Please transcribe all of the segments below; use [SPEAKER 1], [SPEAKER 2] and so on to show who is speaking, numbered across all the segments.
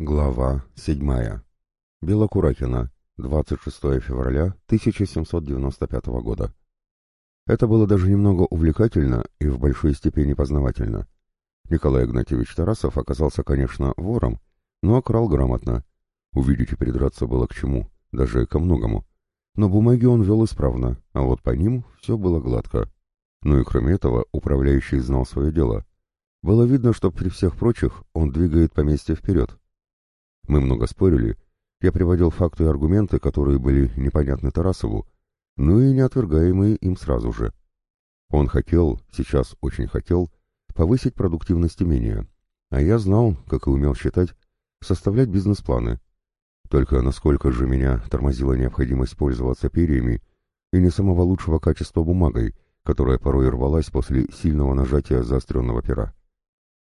[SPEAKER 1] Глава 7. Белокуракина. 26 февраля 1795 года. Это было даже немного увлекательно и в большой степени познавательно. Николай Игнатьевич Тарасов оказался, конечно, вором, но окрал грамотно. Увидеть и придраться было к чему, даже ко многому. Но бумаги он вел исправно, а вот по ним все было гладко. Ну и кроме этого, управляющий знал свое дело. Было видно, что при всех прочих он двигает поместье вперед, мы много спорили, я приводил факты и аргументы, которые были непонятны Тарасову, но и неотвергаемые им сразу же. Он хотел, сейчас очень хотел, повысить продуктивность имения, а я знал, как и умел считать, составлять бизнес-планы. Только насколько же меня тормозила необходимость пользоваться перьями и не самого лучшего качества бумагой, которая порой рвалась после сильного нажатия заостренного пера.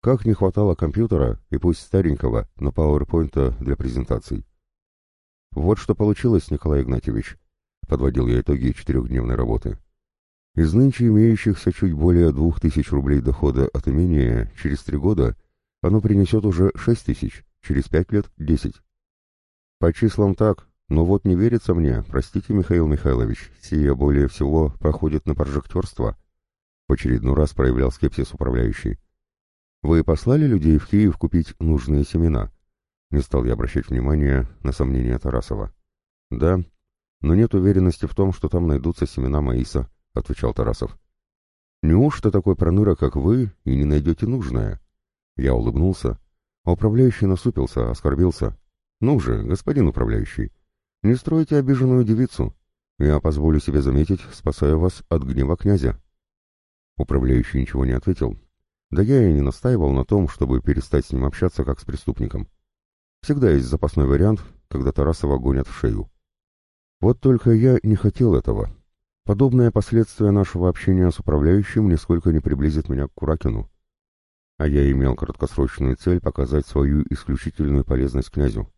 [SPEAKER 1] Как не хватало компьютера, и пусть старенького, но пауэрпоинта для презентаций. Вот что получилось, Николай Игнатьевич, подводил я итоги четырехдневной работы. Из нынче имеющихся чуть более двух тысяч рублей дохода от имения через три года оно принесет уже шесть тысяч, через пять лет — десять. По числам так, но вот не верится мне, простите, Михаил Михайлович, сия более всего проходит на прожектерство. В очередной раз проявлял скепсис управляющий. Вы послали людей в Киев купить нужные семена? Не стал я обращать внимания на сомнения Тарасова. Да, но нет уверенности в том, что там найдутся семена маиса, отвечал Тарасов. Неужто такой проныра, как вы, и не найдете нужное? Я улыбнулся, а управляющий насупился, оскорбился. Ну же, господин управляющий, не стройте обиженную девицу. Я позволю себе заметить, спасаю вас от гнева князя. Управляющий ничего не ответил, да я и не настаивал на том, чтобы перестать с ним общаться как с преступником. Всегда есть запасной вариант, когда Тарасова гонят в шею. Вот только я не хотел этого. Подобное последствие нашего общения с управляющим нисколько не приблизит меня к Куракину. А я имел краткосрочную цель показать свою исключительную полезность князю.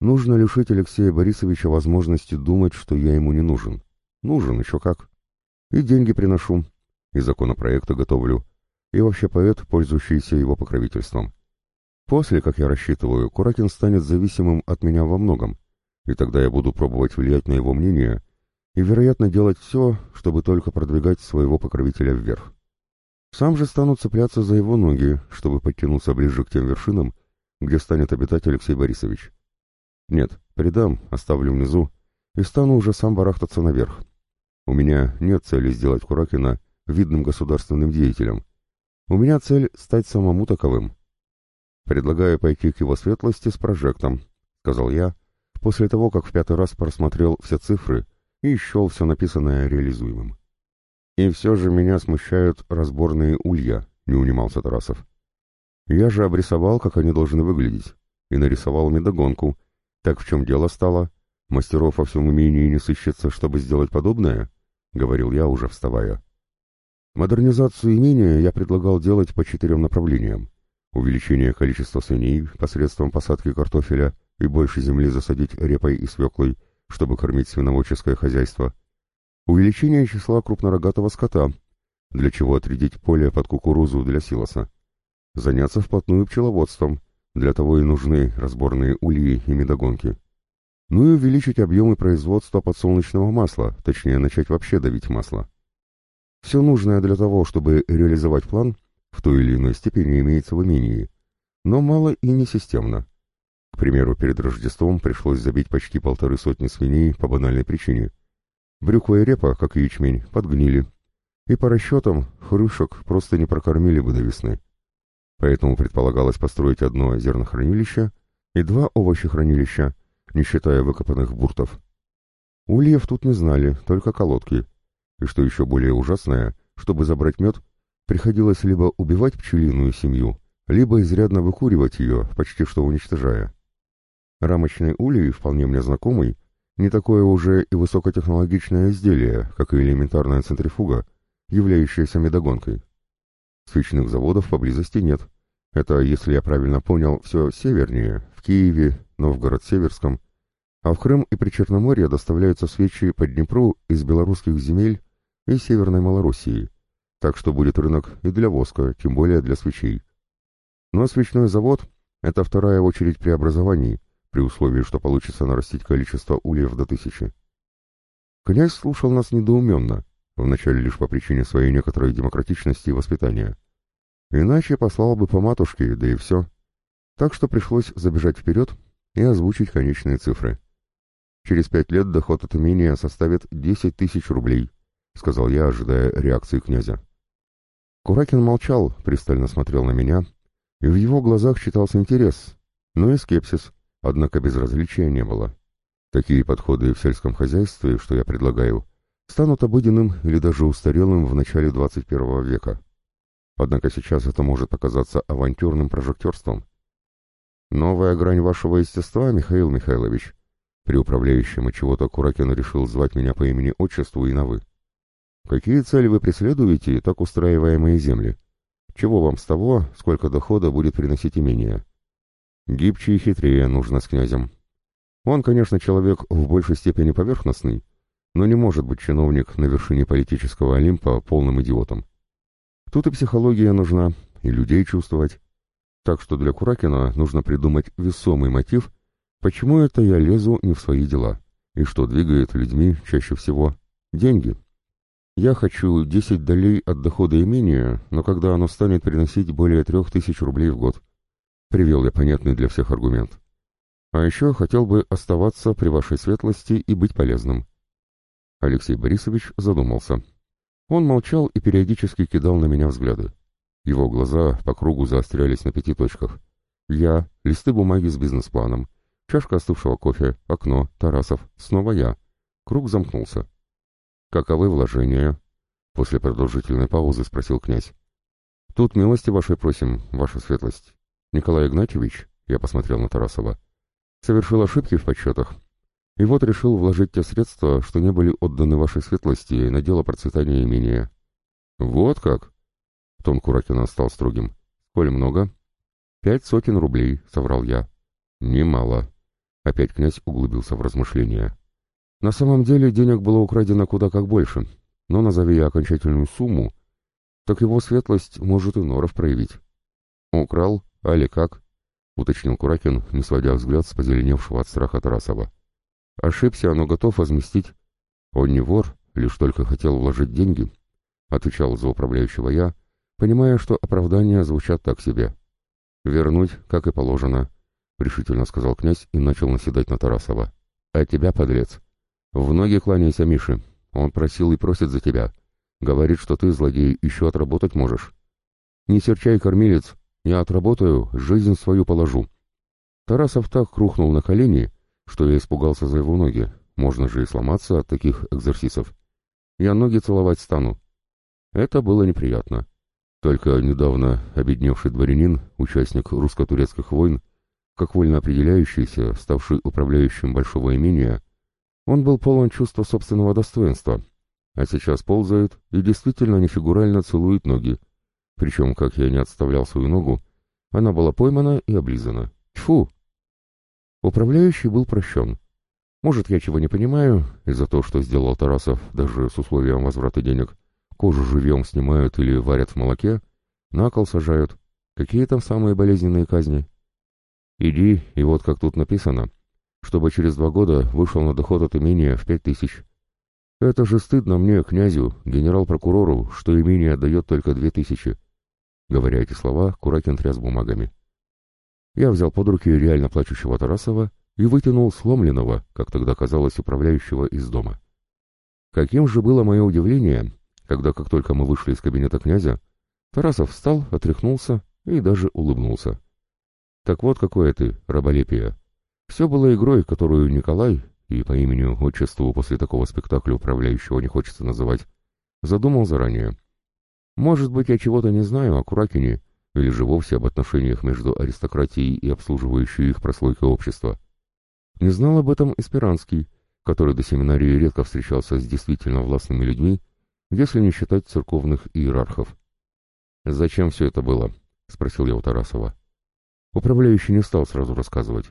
[SPEAKER 1] Нужно лишить Алексея Борисовича возможности думать, что я ему не нужен. Нужен еще как. И деньги приношу, и законопроекты готовлю, и вообще поэт, пользующийся его покровительством. После, как я рассчитываю, Куракин станет зависимым от меня во многом, и тогда я буду пробовать влиять на его мнение и, вероятно, делать все, чтобы только продвигать своего покровителя вверх. Сам же стану цепляться за его ноги, чтобы подтянуться ближе к тем вершинам, где станет обитать Алексей Борисович. Нет, предам, оставлю внизу и стану уже сам барахтаться наверх. У меня нет цели сделать Куракина видным государственным деятелем, у меня цель стать самому таковым. Предлагаю пойти к его светлости с прожектом, сказал я, после того, как в пятый раз просмотрел все цифры и счел все написанное реализуемым. И все же меня смущают разборные улья, не унимался Тарасов. Я же обрисовал, как они должны выглядеть, и нарисовал медогонку. Так в чем дело стало? Мастеров во всем имении не сыщется, чтобы сделать подобное? — говорил я, уже вставая. Модернизацию имения я предлагал делать по четырем направлениям. Увеличение количества свиней посредством посадки картофеля и больше земли засадить репой и свеклой, чтобы кормить свиноводческое хозяйство. Увеличение числа крупнорогатого скота, для чего отрядить поле под кукурузу для силоса. Заняться вплотную пчеловодством, для того и нужны разборные ульи и медогонки. Ну и увеличить объемы производства подсолнечного масла, точнее начать вообще давить масло. Все нужное для того, чтобы реализовать план, в той или иной степени имеется в имении, но мало и не системно. К примеру, перед Рождеством пришлось забить почти полторы сотни свиней по банальной причине. Брюква и репа, как и ячмень, подгнили, и по расчетам хрюшек просто не прокормили бы до весны. Поэтому предполагалось построить одно зернохранилище и два овощехранилища, не считая выкопанных буртов. Ульев тут не знали, только колодки — и что еще более ужасное, чтобы забрать мед, приходилось либо убивать пчелиную семью, либо изрядно выкуривать ее, почти что уничтожая. Рамочный улей, вполне мне знакомый, не такое уже и высокотехнологичное изделие, как и элементарная центрифуга, являющаяся медогонкой. Свечных заводов поблизости нет. Это, если я правильно понял, все севернее, в Киеве, Новгород-Северском, а в Крым и Причерноморье доставляются свечи по Днепру из белорусских земель и Северной Малороссии, так что будет рынок и для воска, тем более для свечей. Но свечной завод Это вторая очередь преобразований, при условии, что получится нарастить количество ульев до тысячи. Князь слушал нас недоуменно, вначале лишь по причине своей некоторой демократичности и воспитания. Иначе послал бы по матушке, да и все. Так что пришлось забежать вперед и озвучить конечные цифры. Через пять лет доход от имения составит 10 тысяч рублей, сказал я, ожидая реакции князя. Куракин молчал, пристально смотрел на меня, и в его глазах читался интерес, но и скепсис, однако безразличия не было. Такие подходы в сельском хозяйстве, что я предлагаю, станут обыденным или даже устарелым в начале 21 века. Однако сейчас это может показаться авантюрным прожектерством. Новая грань вашего естества, Михаил Михайлович. При управляющем и чего-то Куракин решил звать меня по имени-отчеству и на «вы». Какие цели вы преследуете, так устраиваемые земли? Чего вам с того, сколько дохода будет приносить имение? Гибче и хитрее нужно с князем. Он, конечно, человек в большей степени поверхностный, но не может быть чиновник на вершине политического Олимпа полным идиотом. Тут и психология нужна, и людей чувствовать. Так что для Куракина нужно придумать весомый мотив, почему это я лезу не в свои дела, и что двигает людьми чаще всего деньги. Я хочу 10 долей от дохода имения, но когда оно станет приносить более трех тысяч рублей в год. Привел я понятный для всех аргумент. А еще хотел бы оставаться при вашей светлости и быть полезным. Алексей Борисович задумался. Он молчал и периодически кидал на меня взгляды. Его глаза по кругу заострялись на пяти точках. Я, листы бумаги с бизнес-планом, чашка остывшего кофе, окно, Тарасов, снова я. Круг замкнулся. «Каковы вложения?» После продолжительной паузы спросил князь. «Тут милости вашей просим, ваша светлость. Николай Игнатьевич, я посмотрел на Тарасова, совершил ошибки в подсчетах, и вот решил вложить те средства, что не были отданы вашей светлости на дело процветания имения. Вот как? Тон Куракина стал строгим. Сколь много? Пять сотен рублей, соврал я. Немало. Опять князь углубился в размышления. На самом деле денег было украдено куда как больше, но назови я окончательную сумму, так его светлость может и норов проявить. Украл, али как? уточнил Куракин, не сводя взгляд с позеленевшего от страха Тарасова. Ошибся, но готов возместить. Он не вор, лишь только хотел вложить деньги, отвечал за управляющего я, понимая, что оправдания звучат так себе. Вернуть, как и положено, решительно сказал князь и начал наседать на Тарасова. А тебя, подлец. В ноги кланяйся Мише. Он просил и просит за тебя. Говорит, что ты, злодей, еще отработать можешь. Не серчай, кормилец, я отработаю, жизнь свою положу. Тарасов так рухнул на колени, что я испугался за его ноги. Можно же и сломаться от таких экзерсисов. Я ноги целовать стану. Это было неприятно. Только недавно обедневший дворянин, участник русско-турецких войн, как вольно определяющийся, ставший управляющим большого имения, он был полон чувства собственного достоинства, а сейчас ползает и действительно нефигурально целует ноги. Причем, как я не отставлял свою ногу, она была поймана и облизана. Тьфу! Управляющий был прощен. Может, я чего не понимаю, и за то, что сделал Тарасов, даже с условием возврата денег, кожу живьем снимают или варят в молоке, на кол сажают. Какие там самые болезненные казни? Иди, и вот как тут написано, чтобы через два года вышел на доход от имения в пять тысяч. Это же стыдно мне, князю, генерал-прокурору, что имение отдает только две тысячи. Говоря эти слова, Куракин тряс бумагами. Я взял под руки реально плачущего Тарасова и вытянул сломленного, как тогда казалось, управляющего из дома. Каким же было мое удивление, когда, как только мы вышли из кабинета князя, Тарасов встал, отряхнулся и даже улыбнулся. Так вот какое ты, раболепие. Все было игрой, которую Николай, и по имени-отчеству после такого спектакля управляющего не хочется называть, задумал заранее. Может быть, я чего-то не знаю о Куракине, или же вовсе об отношениях между аристократией и обслуживающей их прослойкой общества. Не знал об этом Эсперанский, который до семинарии редко встречался с действительно властными людьми, если не считать церковных иерархов. «Зачем все это было?» — спросил я у Тарасова. Управляющий не стал сразу рассказывать.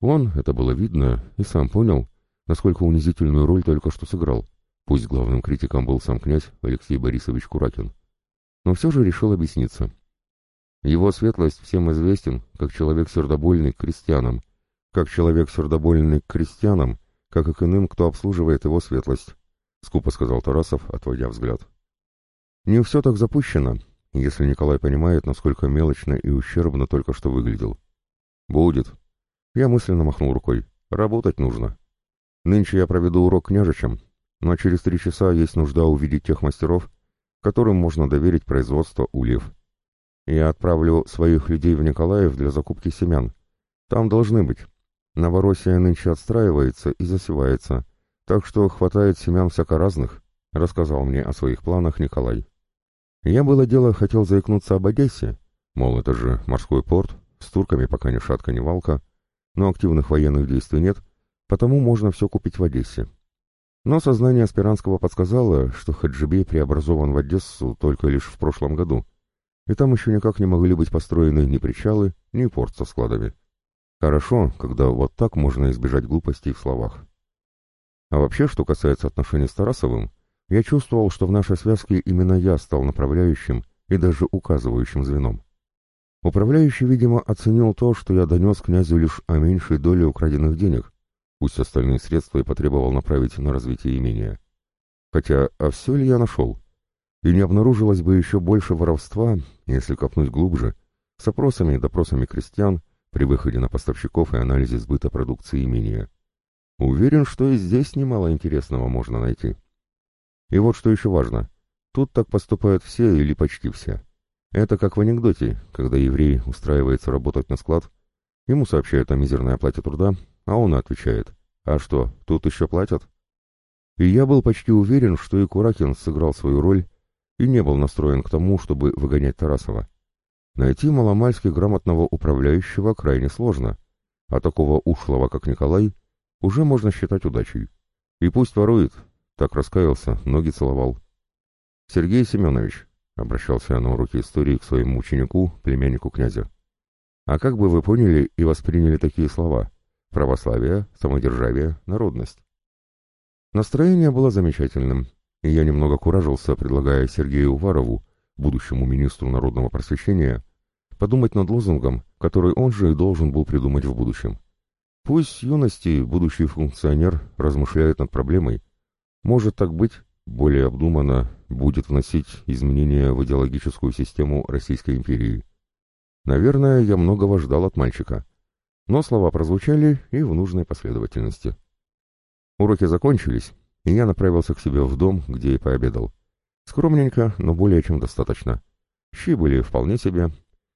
[SPEAKER 1] Он, это было видно, и сам понял, насколько унизительную роль только что сыграл, пусть главным критиком был сам князь Алексей Борисович Куракин. Но все же решил объясниться. Его светлость всем известен, как человек сердобольный к крестьянам, как человек сердобольный к крестьянам, как и к иным, кто обслуживает его светлость, — скупо сказал Тарасов, отводя взгляд. Не все так запущено, если Николай понимает, насколько мелочно и ущербно только что выглядел. Будет. Я мысленно махнул рукой. Работать нужно. Нынче я проведу урок княжичам, но через три часа есть нужда увидеть тех мастеров, которым можно доверить производство ульев. Я отправлю своих людей в Николаев для закупки семян. Там должны быть. Новороссия нынче отстраивается и засевается, так что хватает семян всяко разных, — рассказал мне о своих планах Николай. Я было дело хотел заикнуться об Одессе, мол, это же морской порт, с турками пока ни шатка, ни валка, но активных военных действий нет, потому можно все купить в Одессе. Но сознание Аспиранского подсказало, что Хаджибей преобразован в Одессу только лишь в прошлом году, и там еще никак не могли быть построены ни причалы, ни порт со складами. Хорошо, когда вот так можно избежать глупостей в словах. А вообще, что касается отношений с Тарасовым, я чувствовал, что в нашей связке именно я стал направляющим и даже указывающим звеном. Управляющий, видимо, оценил то, что я донес князю лишь о меньшей доле украденных денег, Пусть остальные средства и потребовал направить на развитие имения. Хотя, а все ли я нашел? И не обнаружилось бы еще больше воровства, если копнуть глубже, с опросами и допросами крестьян при выходе на поставщиков и анализе сбыта продукции имения. Уверен, что и здесь немало интересного можно найти. И вот что еще важно. Тут так поступают все или почти все. Это как в анекдоте, когда еврей устраивается работать на склад, ему сообщают о мизерной оплате труда, а он отвечает, «А что, тут еще платят?» И я был почти уверен, что и Куракин сыграл свою роль и не был настроен к тому, чтобы выгонять Тарасова. Найти маломальски грамотного управляющего крайне сложно, а такого ушлого, как Николай, уже можно считать удачей. И пусть ворует, так раскаялся, ноги целовал. «Сергей Семенович», — обращался я на уроке истории к своему ученику, племяннику князя, — «а как бы вы поняли и восприняли такие слова?» Православие, самодержавие, народность. Настроение было замечательным, и я немного куражился, предлагая Сергею Уварову, будущему министру народного просвещения, подумать над лозунгом, который он же и должен был придумать в будущем. Пусть юности будущий функционер размышляет над проблемой. Может так быть, более обдуманно будет вносить изменения в идеологическую систему Российской империи. Наверное, я многого ждал от мальчика. Но слова прозвучали и в нужной последовательности. Уроки закончились, и я направился к себе в дом, где и пообедал. Скромненько, но более чем достаточно. Щи были вполне себе,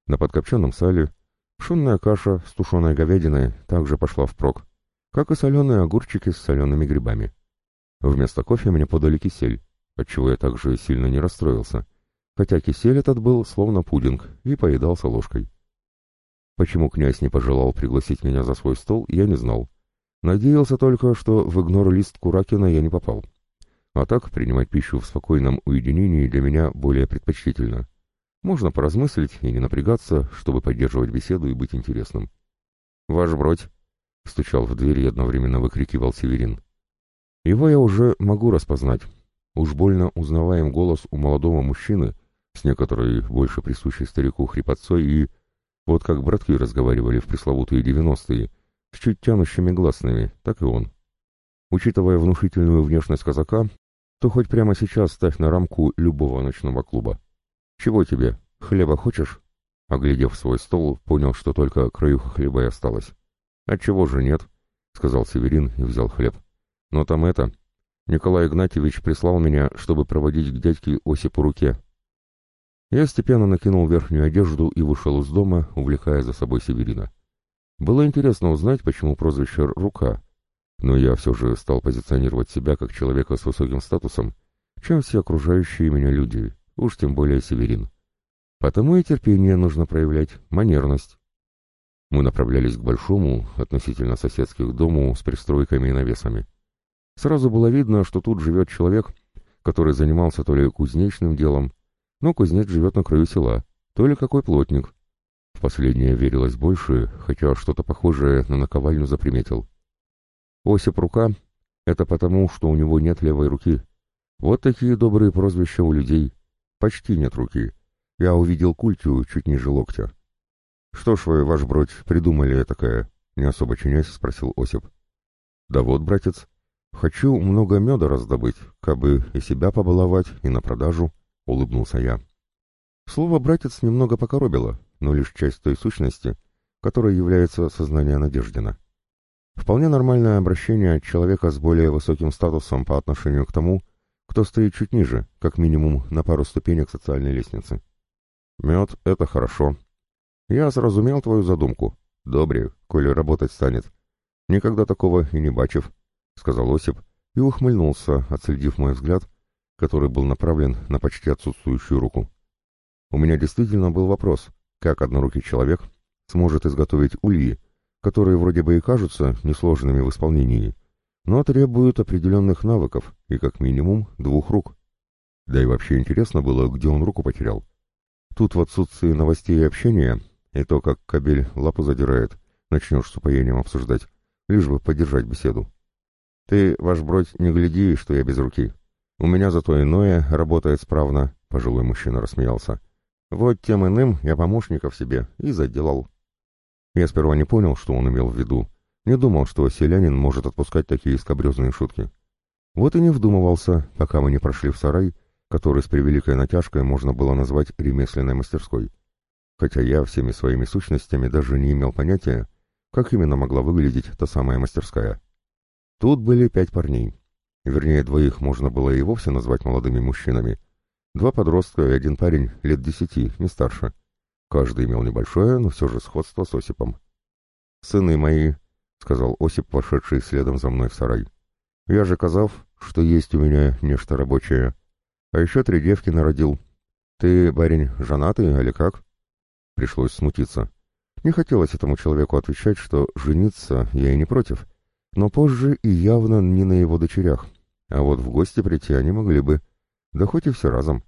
[SPEAKER 1] на подкопченном сале, пшенная каша с тушеной говядиной также пошла впрок, как и соленые огурчики с солеными грибами. Вместо кофе мне подали кисель, отчего я также сильно не расстроился, хотя кисель этот был словно пудинг и поедался ложкой. Почему князь не пожелал пригласить меня за свой стол, я не знал. Надеялся только, что в игнор-лист Куракина я не попал. А так принимать пищу в спокойном уединении для меня более предпочтительно. Можно поразмыслить и не напрягаться, чтобы поддерживать беседу и быть интересным. «Ваш бродь!» — стучал в дверь и одновременно выкрикивал Северин. Его я уже могу распознать. Уж больно узнаваем голос у молодого мужчины, с некоторой больше присущей старику хрипотцой и вот как братки разговаривали в пресловутые девяностые, с чуть тянущими гласными, так и он. Учитывая внушительную внешность казака, то хоть прямо сейчас ставь на рамку любого ночного клуба. «Чего тебе? Хлеба хочешь?» Оглядев свой стол, понял, что только краюха хлеба и осталось. «Отчего же нет?» — сказал Северин и взял хлеб. «Но там это...» Николай Игнатьевич прислал меня, чтобы проводить к дядьке Осипу руке. Я степенно накинул верхнюю одежду и вышел из дома, увлекая за собой Северина. Было интересно узнать, почему прозвище «Рука», но я все же стал позиционировать себя как человека с высоким статусом, чем все окружающие меня люди, уж тем более Северин. Потому и терпение нужно проявлять, манерность. Мы направлялись к большому, относительно соседских дому с пристройками и навесами. Сразу было видно, что тут живет человек, который занимался то ли кузнечным делом, но кузнец живет на краю села, то ли какой плотник. В последнее верилось больше, хотя что-то похожее на наковальню заприметил. Осип рука — это потому, что у него нет левой руки. Вот такие добрые прозвища у людей. Почти нет руки. я увидел культю чуть ниже локтя. «Что ж вы, ваш бродь, придумали такое?» — не особо чинясь спросил Осип. «Да вот, братец, хочу много меда раздобыть, кабы и себя побаловать, и на продажу», — улыбнулся я. Слово «братец» немного покоробило, но лишь часть той сущности, которой является сознание Надеждина. Вполне нормальное обращение человека с более высоким статусом по отношению к тому, кто стоит чуть ниже, как минимум на пару ступенек социальной лестницы. Мед — это хорошо. Я сразумел твою задумку. Добре, коли работать станет. Никогда такого и не бачив, — сказал Осип и ухмыльнулся, отследив мой взгляд, который был направлен на почти отсутствующую руку. У меня действительно был вопрос, как однорукий человек сможет изготовить ульи, которые вроде бы и кажутся несложными в исполнении, но требуют определенных навыков и как минимум двух рук. Да и вообще интересно было, где он руку потерял. Тут в отсутствии новостей и общения, и то, как кабель лапу задирает, начнешь с упоением обсуждать, лишь бы поддержать беседу. Ты, ваш бродь, не гляди, что я без руки. У меня зато иное работает справно, — пожилой мужчина рассмеялся. Вот тем иным я помощников себе и заделал. Я сперва не понял, что он имел в виду, не думал, что селянин может отпускать такие скобрезные шутки. Вот и не вдумывался, пока мы не прошли в сарай, который с превеликой натяжкой можно было назвать ремесленной мастерской. Хотя я всеми своими сущностями даже не имел понятия, как именно могла выглядеть та самая мастерская. Тут были пять парней. Вернее, двоих можно было и вовсе назвать молодыми мужчинами — Два подростка и один парень лет десяти, не старше. Каждый имел небольшое, но все же сходство с Осипом. «Сыны мои», — сказал Осип, вошедший следом за мной в сарай. «Я же казав, что есть у меня нечто рабочее. А еще три девки народил. Ты, барин, женатый или как?» Пришлось смутиться. Не хотелось этому человеку отвечать, что жениться я и не против, но позже и явно не на его дочерях. А вот в гости прийти они могли бы, да хоть и все разом.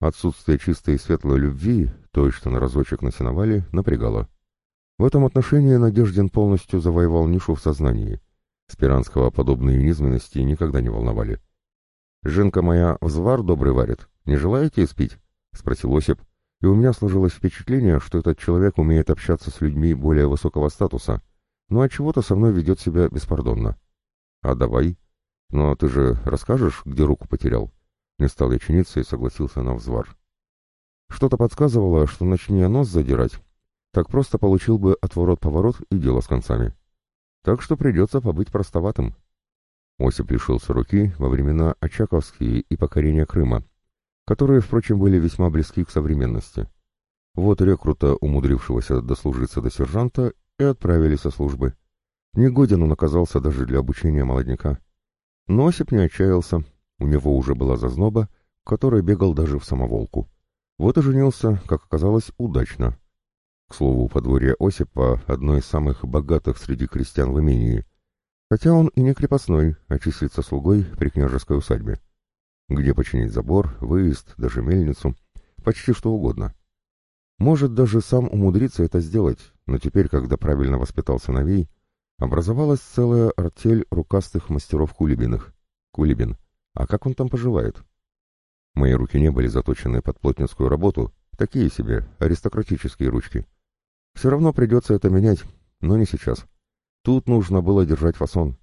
[SPEAKER 1] Отсутствие чистой и светлой любви, той, что на разочек насиновали, напрягало. В этом отношении Надеждин полностью завоевал нишу в сознании. Спиранского подобные низменности никогда не волновали. «Женка моя взвар добрый варит. Не желаете испить?» — спросил Осип, и у меня сложилось впечатление, что этот человек умеет общаться с людьми более высокого статуса, но от чего то со мной ведет себя беспардонно. «А давай. Но ты же расскажешь, где руку потерял?» Не стал я чиниться и согласился на взвар. Что-то подсказывало, что начни я нос задирать, так просто получил бы отворот-поворот и дело с концами. Так что придется побыть простоватым. Осип лишился руки во времена Очаковские и покорения Крыма, которые, впрочем, были весьма близки к современности. Вот рекрута, умудрившегося дослужиться до сержанта, и отправили со службы. Негоден он оказался даже для обучения молодняка. Но Осип не отчаялся, у него уже была зазноба, который бегал даже в самоволку. Вот и женился, как оказалось, удачно. К слову, подворье Осипа — одно из самых богатых среди крестьян в имении. Хотя он и не крепостной, а числится слугой при княжеской усадьбе. Где починить забор, выезд, даже мельницу, почти что угодно. Может даже сам умудриться это сделать, но теперь, когда правильно воспитал сыновей, образовалась целая артель рукастых мастеров кулибиных. Кулибин — а как он там поживает? Мои руки не были заточены под плотницкую работу, такие себе, аристократические ручки. Все равно придется это менять, но не сейчас. Тут нужно было держать фасон.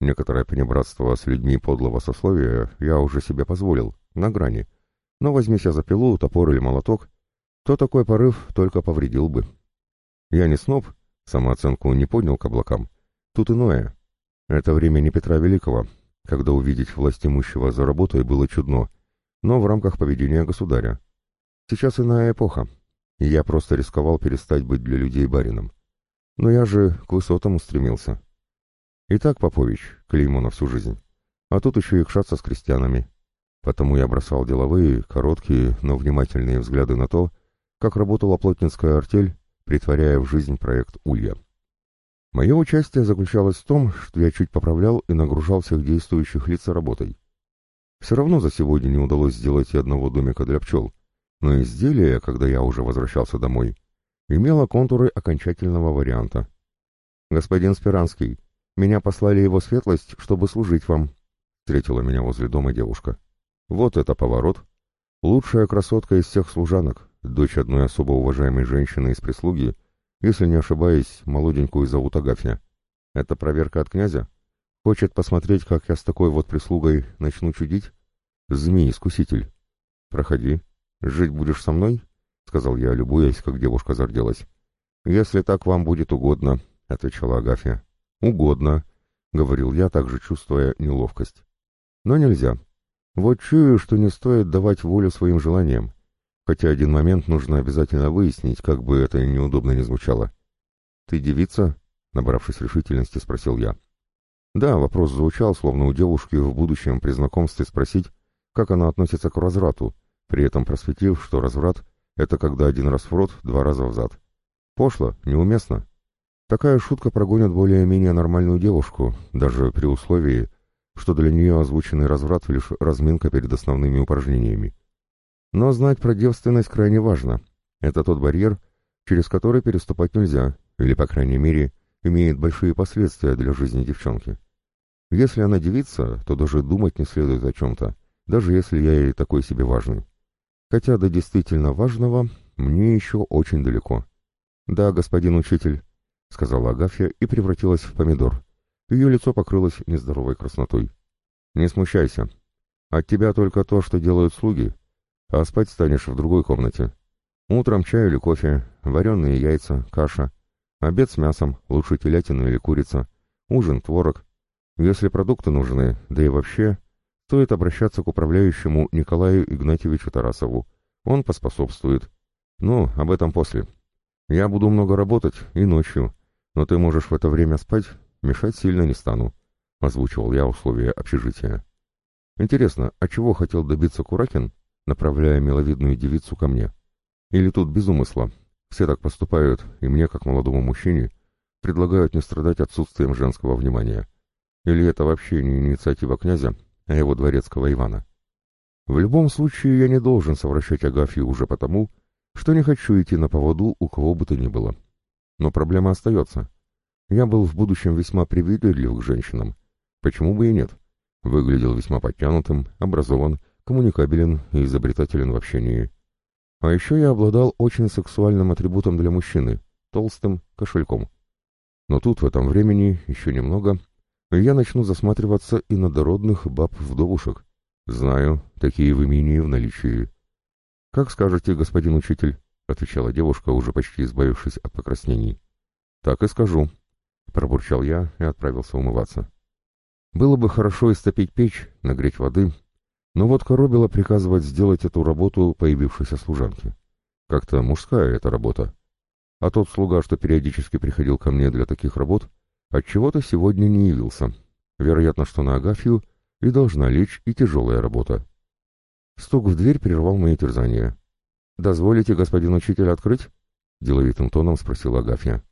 [SPEAKER 1] Некоторое понебратство с людьми подлого сословия я уже себе позволил, на грани. Но возьмись я за пилу, топор или молоток, то такой порыв только повредил бы. Я не сноб, самооценку не поднял к облакам. Тут иное. Это время не Петра Великого, когда увидеть власть имущего за работой было чудно, но в рамках поведения государя. Сейчас иная эпоха, и я просто рисковал перестать быть для людей барином. Но я же к высотам устремился. Итак, Попович, клеймо на всю жизнь. А тут еще и кшаться с крестьянами. Потому я бросал деловые, короткие, но внимательные взгляды на то, как работала плотницкая артель, притворяя в жизнь проект «Улья». Мое участие заключалось в том, что я чуть поправлял и нагружал всех действующих лиц работой. Все равно за сегодня не удалось сделать и одного домика для пчел, но изделие, когда я уже возвращался домой, имело контуры окончательного варианта. «Господин Спиранский, меня послали его светлость, чтобы служить вам», — встретила меня возле дома девушка. «Вот это поворот! Лучшая красотка из всех служанок, дочь одной особо уважаемой женщины из прислуги, если не ошибаюсь, молоденькую зовут Агафья. Это проверка от князя? Хочет посмотреть, как я с такой вот прислугой начну чудить? Змей-искуситель. Проходи. Жить будешь со мной? — сказал я, любуясь, как девушка зарделась. «Если так вам будет угодно», — отвечала Агафья. «Угодно», — говорил я, также чувствуя неловкость. «Но нельзя. Вот чую, что не стоит давать волю своим желаниям. Хотя один момент нужно обязательно выяснить, как бы это неудобно не звучало. «Ты девица?» — набравшись решительности, спросил я. Да, вопрос звучал, словно у девушки в будущем при знакомстве спросить, как она относится к разврату, при этом просветив, что разврат — это когда один раз в рот, два раза в зад. Пошло, неуместно. Такая шутка прогонит более-менее нормальную девушку, даже при условии, что для нее озвученный разврат лишь разминка перед основными упражнениями. Но знать про девственность крайне важно. Это тот барьер, через который переступать нельзя, или, по крайней мере, имеет большие последствия для жизни девчонки. Если она девица, то даже думать не следует о чем-то, даже если я ей такой себе важный. Хотя до действительно важного мне еще очень далеко. «Да, господин учитель», — сказала Агафья и превратилась в помидор. Ее лицо покрылось нездоровой краснотой. «Не смущайся. От тебя только то, что делают слуги, а спать станешь в другой комнате. Утром чай или кофе, вареные яйца, каша, обед с мясом, лучше телятина или курица, ужин, творог. Если продукты нужны, да и вообще, стоит обращаться к управляющему Николаю Игнатьевичу Тарасову. Он поспособствует. Ну, об этом после. Я буду много работать и ночью, но ты можешь в это время спать, мешать сильно не стану», — озвучивал я условия общежития. Интересно, а чего хотел добиться Куракин, направляя миловидную девицу ко мне. Или тут без умысла. Все так поступают, и мне, как молодому мужчине, предлагают не страдать отсутствием женского внимания. Или это вообще не инициатива князя, а его дворецкого Ивана. В любом случае, я не должен совращать Агафью уже потому, что не хочу идти на поводу у кого бы то ни было. Но проблема остается. Я был в будущем весьма привередлив к женщинам. Почему бы и нет? Выглядел весьма подтянутым, образован, коммуникабелен и изобретателен в общении. А еще я обладал очень сексуальным атрибутом для мужчины — толстым кошельком. Но тут, в этом времени, еще немного, я начну засматриваться и на дородных баб-вдовушек. Знаю, такие в имении в наличии. «Как скажете, господин учитель», — отвечала девушка, уже почти избавившись от покраснений. «Так и скажу», — пробурчал я и отправился умываться. Было бы хорошо истопить печь, нагреть воды, но вот коробило приказывать сделать эту работу появившейся служанке. Как-то мужская эта работа. А тот слуга, что периодически приходил ко мне для таких работ, отчего-то сегодня не явился. Вероятно, что на Агафью и должна лечь и тяжелая работа. Стук в дверь прервал мои терзания. «Дозволите, господин учитель, открыть?» — деловитым тоном спросила Агафья.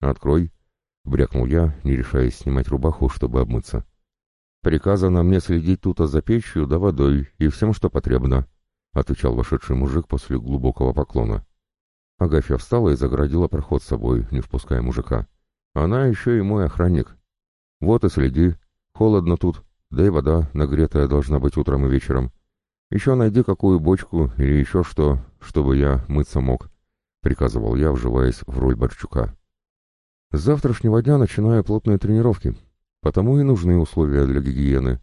[SPEAKER 1] «Открой», — брякнул я, не решаясь снимать рубаху, чтобы обмыться. «Приказано мне следить тут за печью да водой и всем, что потребно», — отвечал вошедший мужик после глубокого поклона. Агафья встала и загородила проход с собой, не впуская мужика. «Она еще и мой охранник. Вот и следи. Холодно тут, да и вода нагретая должна быть утром и вечером. Еще найди какую бочку или еще что, чтобы я мыться мог», — приказывал я, вживаясь в роль Борчука. «С завтрашнего дня начинаю плотные тренировки». Потому и нужны условия для гигиены.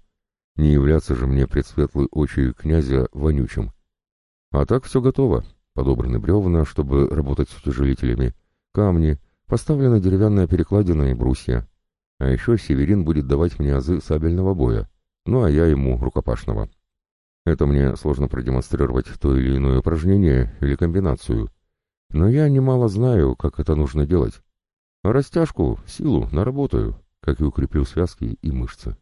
[SPEAKER 1] Не являться же мне предсветлые очи князя вонючим. А так все готово. Подобраны бревна, чтобы работать с утяжелителями, камни, поставлена деревянная перекладина и брусья. А еще Северин будет давать мне азы сабельного боя, ну а я ему рукопашного. Это мне сложно продемонстрировать то или иное упражнение или комбинацию. Но я немало знаю, как это нужно делать. растяжку, силу наработаю как и укрепил связки и мышцы.